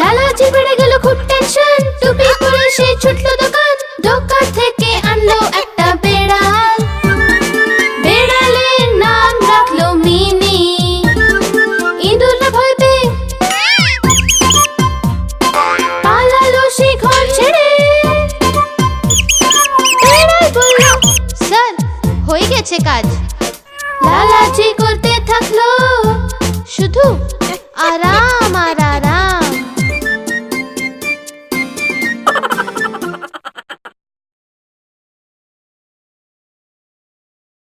লালাজি বেড়ে গেল খুব টেনশন টুপি পরে সে ছুটলো দোকান। দোকান থেকে আনলো একটা বেড়াল। বেড়ালের নাম রাখল মিনি ভয় পালালো সে ঘর ছেড়ে। বেড়াল বলল, স্যার, হয়ে গেছে কাজ। লালাজি করতে